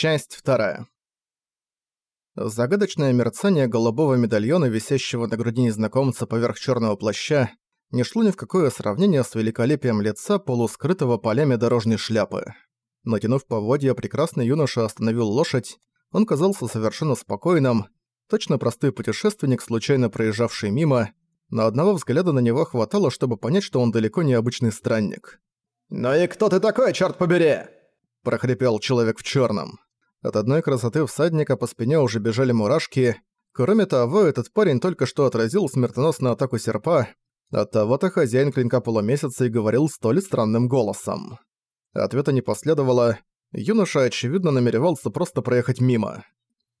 Часть вторая. Загадочное мерцание голубого медальона, висящего на груди незнакомца поверх черного плаща, не шло ни в какое сравнение с великолепием лица, полускрытого полями дорожной шляпы. Натянув поводья, прекрасный юноша остановил лошадь, он казался совершенно спокойным, точно простой путешественник, случайно проезжавший мимо, но одного взгляда на него хватало, чтобы понять, что он далеко не обычный странник. «Ну и кто ты такой, черт побери?» – прохрипел человек в черном. От одной красоты всадника по спине уже бежали мурашки. Кроме того, этот парень только что отразил смертоносную атаку серпа, оттого-то хозяин клинка полумесяца и говорил столь странным голосом. Ответа не последовало, юноша, очевидно, намеревался просто проехать мимо.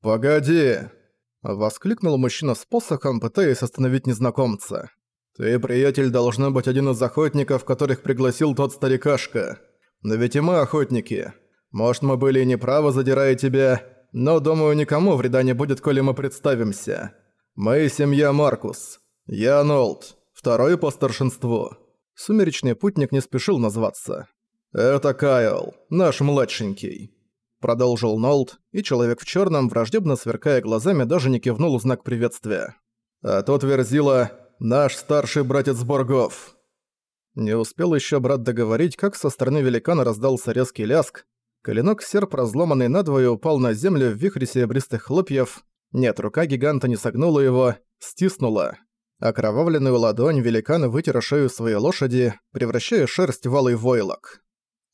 «Погоди!» — воскликнул мужчина с посохом, пытаясь остановить незнакомца. «Ты, приятель, должна быть один из охотников, которых пригласил тот старикашка. Но ведь и мы охотники. Может, мы были неправы, задирая тебя, но, думаю, никому вреда не будет, коли мы представимся. Мы семья Маркус. Я Нолт, второй по старшинству». Сумеречный путник не спешил назваться. «Это Кайл, наш младшенький». Продолжил Нолт, и человек в черном, враждебно сверкая глазами, даже не кивнул в знак приветствия. «А тот Верзила – наш старший братец Боргов». Не успел еще брат договорить, как со стороны великана раздался резкий ляск. Клинок серп, разломанный надвое, упал на землю в вихре серебристых хлопьев. Нет, рука гиганта не согнула его, стиснула. Окровавленную ладонь великан вытер шею своей лошади, превращая шерсть в алый войлок.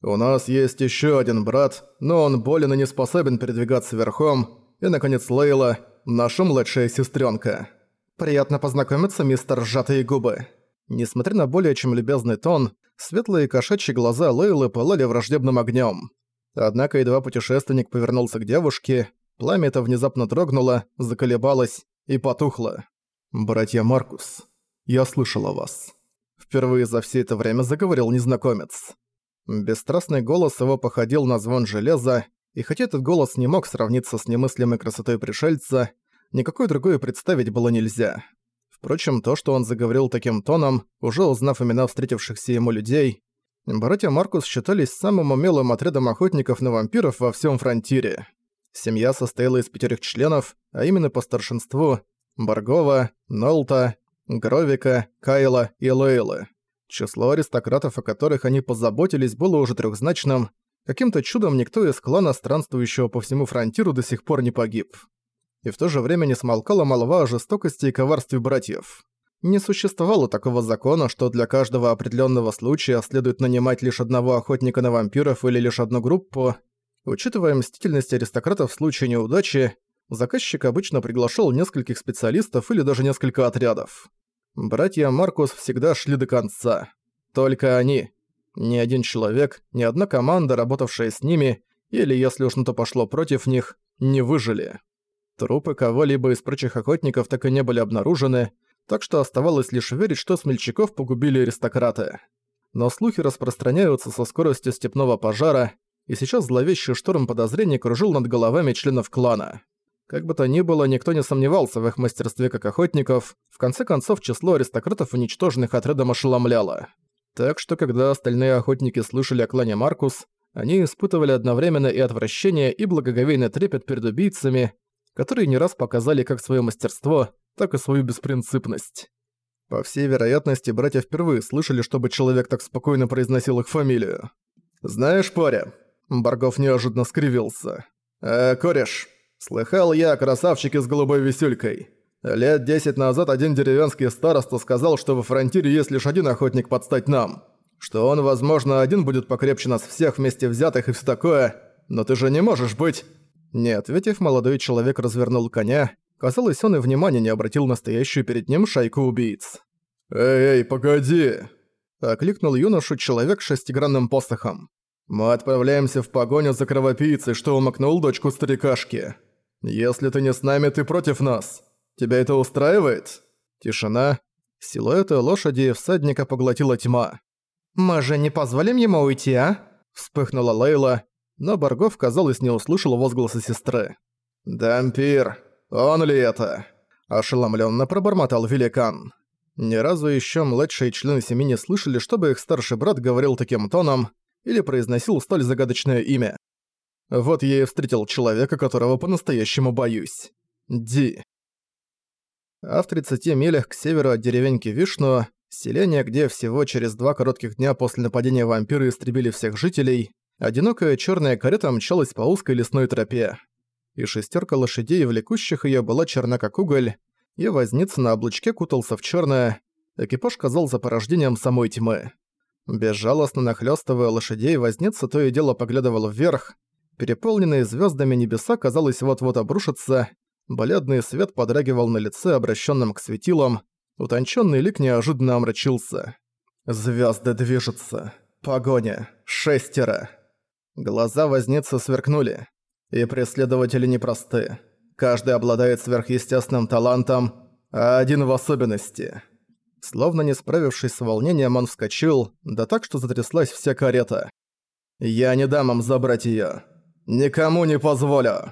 «У нас есть еще один брат, но он болен и не способен передвигаться верхом. И, наконец, Лейла, наша младшая сестренка. Приятно познакомиться, мистер Сжатые губы». Несмотря на более чем любезный тон, светлые кошачьи глаза Лейлы пылали враждебным огнем. Однако едва путешественник повернулся к девушке, пламя это внезапно дрогнуло, заколебалось и потухло. «Братья Маркус, я слышал о вас». Впервые за все это время заговорил незнакомец. Бесстрастный голос его походил на звон железа, и хотя этот голос не мог сравниться с немыслимой красотой пришельца, никакой другой представить было нельзя. Впрочем, то, что он заговорил таким тоном, уже узнав имена встретившихся ему людей, братья Маркус считались самым умелым отрядом охотников на вампиров во всем фронтире. Семья состояла из пятерых членов, а именно по старшинству Баргова, Нолта, Гровика, Кайла и Лейлы. Число аристократов, о которых они позаботились, было уже трехзначным. Каким-то чудом никто из клана, странствующего по всему фронтиру, до сих пор не погиб и в то же время не смолкала молва о жестокости и коварстве братьев. Не существовало такого закона, что для каждого определенного случая следует нанимать лишь одного охотника на вампиров или лишь одну группу. Учитывая мстительность аристократов в случае неудачи, заказчик обычно приглашал нескольких специалистов или даже несколько отрядов. Братья Маркус всегда шли до конца. Только они. Ни один человек, ни одна команда, работавшая с ними, или, если уж на то пошло против них, не выжили. Трупы кого-либо из прочих охотников так и не были обнаружены, так что оставалось лишь верить, что смельчаков погубили аристократы. Но слухи распространяются со скоростью степного пожара, и сейчас зловещий шторм подозрений кружил над головами членов клана. Как бы то ни было, никто не сомневался в их мастерстве как охотников, в конце концов число аристократов уничтоженных отрядом ошеломляло. Так что когда остальные охотники слышали о клане Маркус, они испытывали одновременно и отвращение, и благоговейный трепет перед убийцами, которые не раз показали как свое мастерство, так и свою беспринципность. По всей вероятности, братья впервые слышали, чтобы человек так спокойно произносил их фамилию. «Знаешь, паря...» Баргов неожиданно скривился. «Э, кореш, слыхал я о красавчике с голубой висюлькой. Лет десять назад один деревенский староста сказал, что во фронтире есть лишь один охотник под стать нам. Что он, возможно, один будет покрепче нас всех вместе взятых и все такое. Но ты же не можешь быть...» Не ответив, молодой человек развернул коня. Казалось, он и внимания не обратил настоящую перед ним шайку убийц. «Эй, эй, погоди!» Окликнул юношу человек с шестигранным посохом. «Мы отправляемся в погоню за кровопийцей, что умокнул дочку старикашки. Если ты не с нами, ты против нас. Тебя это устраивает?» Тишина. Силуэты лошади и всадника поглотила тьма. «Мы же не позволим ему уйти, а?» Вспыхнула Лейла, но Баргов, казалось, не услышал возгласа сестры. «Дампир, он ли это?» – ошеломленно пробормотал великан. Ни разу еще младшие члены семьи не слышали, чтобы их старший брат говорил таким тоном или произносил столь загадочное имя. Вот я и встретил человека, которого по-настоящему боюсь. Ди. А в 30 милях к северу от деревеньки Вишну, селение, где всего через два коротких дня после нападения вампиры истребили всех жителей, одинокая черная карета мчалась по узкой лесной тропе. И шестерка лошадей, влекущих ее, была черна как уголь, и возница на облучке кутался в черное. Экипаж казался порождением самой тьмы. Безжалостно нахлёстывая лошадей, возница то и дело поглядывал вверх. Переполненные звездами небеса, казалось, вот-вот обрушатся. Бледный свет подрагивал на лице, обращенном к светилам. Утонченный лик неожиданно омрачился. Звезды движутся. Погоня. Шестеро. Глаза возницы сверкнули. И преследователи непросты. Каждый обладает сверхъестественным талантом, а один в особенности — Словно не справившись с волнением, он вскочил, да так, что затряслась вся карета. «Я не дам им забрать её. Никому не позволю!»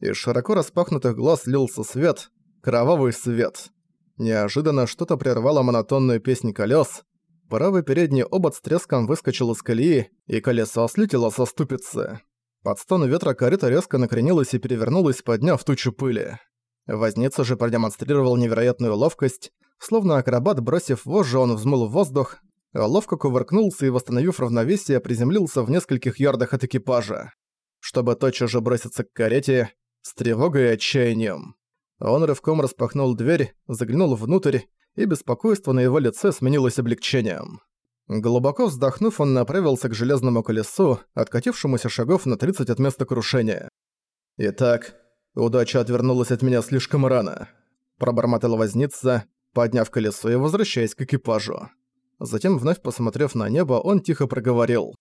Из широко распахнутых глаз лился свет, кровавый свет. Неожиданно что-то прервало монотонную песнь колёс. Правый передний обод с треском выскочил из колеи, и колесо слетело со ступицы. Под стон ветра карета резко накренилась и перевернулась, подняв тучу пыли. Возница же продемонстрировал невероятную ловкость, Словно акробат, бросив вожжи, он взмыл в воздух, ловко кувыркнулся и, восстановив равновесие, приземлился в нескольких ярдах от экипажа, чтобы тотчас же броситься к карете с тревогой и отчаянием. Он рывком распахнул дверь, заглянул внутрь, и беспокойство на его лице сменилось облегчением. Глубоко вздохнув, он направился к железному колесу, откатившемуся шагов на 30 от места крушения. «Итак, удача отвернулась от меня слишком рано», – пробормотал возница, подняв колесо и возвращаясь к экипажу. Затем, вновь посмотрев на небо, он тихо проговорил.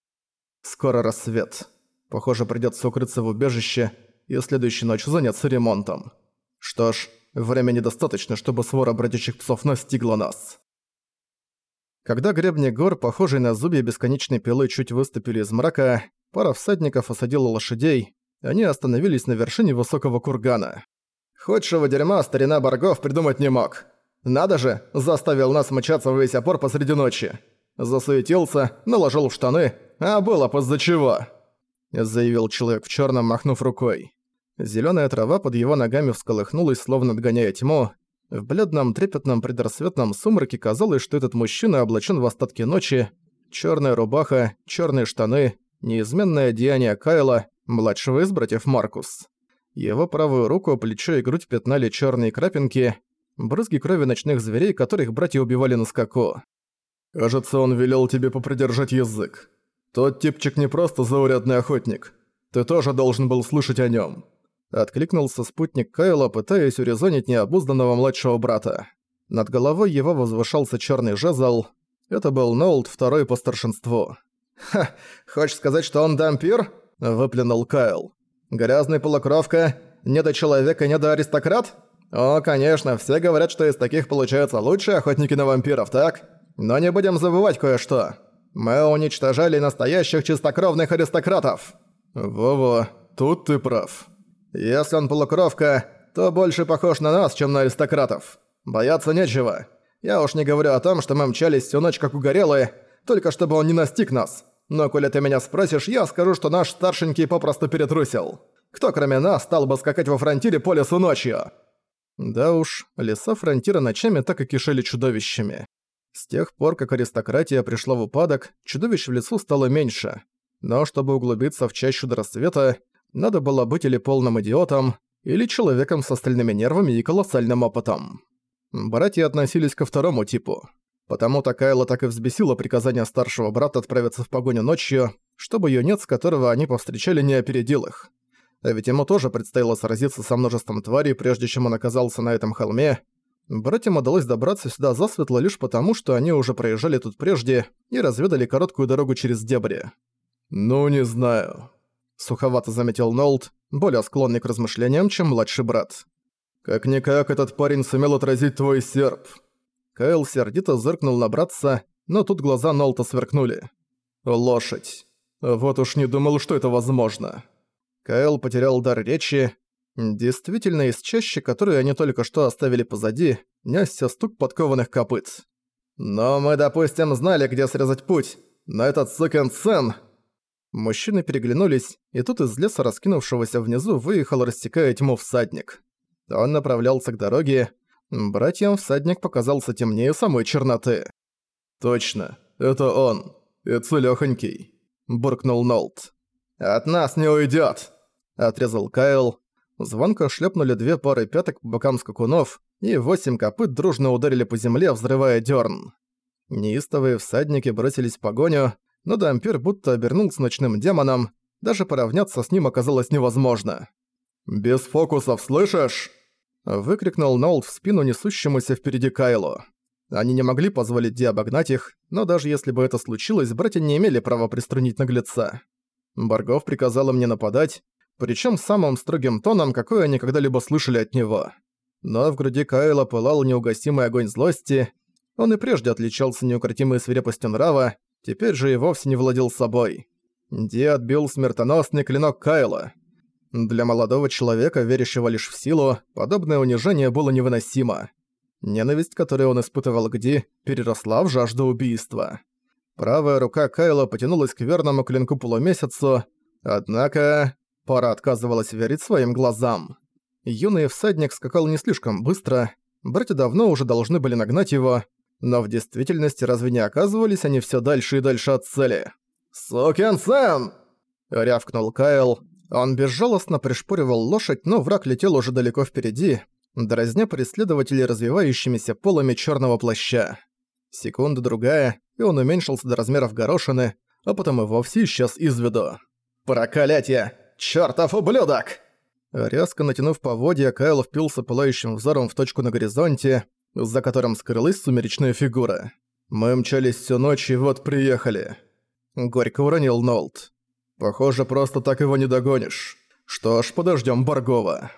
«Скоро рассвет. Похоже, придётся укрыться в убежище и следующей ночью заняться ремонтом. Что ж, времени достаточно, чтобы свора бродячих псов настигла нас». Когда гребни гор, похожие на зубья бесконечной пилы, чуть выступили из мрака, пара всадников осадила лошадей, они остановились на вершине высокого кургана. «Худшего дерьма старина Баргов придумать не мог», надо же, заставил нас мчаться в весь опор посреди ночи. Засуетился, наложил в штаны, а было поза чего. Заявил человек в черном, махнув рукой. Зеленая трава под его ногами всколыхнулась, словно отгоняя тьму. В бледном трепетном предрассветном сумраке казалось, что этот мужчина облачен в остатки ночи. Черная рубаха, черные штаны, неизменное одеяние Кайла, младшего из братьев Маркус. Его правую руку, плечо и грудь пятнали черные крапинки, брызги крови ночных зверей, которых братья убивали на скаку. «Кажется, он велел тебе попридержать язык. Тот типчик не просто заурядный охотник. Ты тоже должен был слышать о нём». Откликнулся спутник Кайла, пытаясь урезонить необузданного младшего брата. Над головой его возвышался чёрный жезл. Это был Нолд, второй по старшинству. «Ха, хочешь сказать, что он дампир?» – выплюнул Кайл. «Грязный полукровка, недочеловек и недоаристократ?» «О, конечно, все говорят, что из таких получаются лучшие охотники на вампиров, так? Но не будем забывать кое-что. Мы уничтожали настоящих чистокровных аристократов». «Во-во, тут ты прав. Если он полукровка, то больше похож на нас, чем на аристократов. Бояться нечего. Я уж не говорю о том, что мы мчались всю ночь как угорелые, только чтобы он не настиг нас. Но коли ты меня спросишь, я скажу, что наш старшенький попросту перетрусил. Кто кроме нас стал бы скакать во фронтире по лесу ночью?» Да уж, леса фронтира ночами так и кишели чудовищами. С тех пор, как аристократия пришла в упадок, чудовищ в лесу стало меньше. Но чтобы углубиться в чащу до рассвета, надо было быть или полным идиотом, или человеком с остальными нервами и колоссальным опытом. Братья относились ко второму типу. Потому Такайла так и взбесила приказание старшего брата отправиться в погоню ночью, чтобы юнец, которого они повстречали, не опередил их. А ведь ему тоже предстояло сразиться со множеством тварей, прежде чем он оказался на этом холме. Братьям удалось добраться сюда засветло лишь потому, что они уже проезжали тут прежде и разведали короткую дорогу через дебри. «Ну, не знаю», — суховато заметил Нолт, более склонный к размышлениям, чем младший брат. «Как-никак этот парень сумел отразить твой серп». Кайл сердито зыркнул на братца, но тут глаза Нолта сверкнули. «Лошадь. Вот уж не думал, что это возможно». Кайл потерял дар речи. Действительно, из чащи, которую они только что оставили позади, несся стук подкованных копыт. «Но мы, допустим, знали, где срезать путь, но этот сукин сын...» Мужчины переглянулись, и тут из леса, раскинувшегося внизу, выехал, рассекая тьму всадник. Он направлялся к дороге. Братьям всадник показался темнее самой черноты. «Точно, это он. И целёхонький», — буркнул Нолт. «От нас не уйдёт!» — отрезал Кайл. Звонко шлепнули две пары пяток по бокам скакунов, и восемь копыт дружно ударили по земле, взрывая дёрн. Неистовые всадники бросились в погоню, но Дампир будто обернулся ночным демоном, даже поравняться с ним оказалось невозможно. «Без фокусов, слышишь?» Выкрикнул Нолт в спину несущемуся впереди Кайлу. Они не могли позволить Ди обогнать их, но даже если бы это случилось, братья не имели права приструнить наглеца. Баргов приказал им не нападать, причем самым строгим тоном, какой они когда-либо слышали от него. Но в груди Кайла пылал неугасимый огонь злости, он и прежде отличался неукротимой свирепостью нрава, теперь же и вовсе не владел собой. Ди отбил смертоносный клинок Кайла. Для молодого человека, верящего лишь в силу, подобное унижение было невыносимо. Ненависть, которую он испытывал к Ди, переросла в жажду убийства. Правая рука Кайла потянулась к верному клинку полумесяцу, однако пара отказывалась верить своим глазам. Юный всадник скакал не слишком быстро, братья давно уже должны были нагнать его, но в действительности разве не оказывались они все дальше и дальше от цели? «Сукен-сэн!» — рявкнул Кайл. Он безжалостно пришпоривал лошадь, но враг летел уже далеко впереди, дразня преследователей развивающимися полами черного плаща. Секунда-другая, и он уменьшился до размеров горошины, а потом и вовсе исчез из виду. «Проклятие! Чёртов ублюдок!» Резко натянув поводья, Кайл впился пылающим взором в точку на горизонте, за которым скрылась сумеречная фигура. «Мы мчались всю ночь и вот приехали». Горько уронил Нолт. «Похоже, просто так его не догонишь. Что ж, подождём Баргова».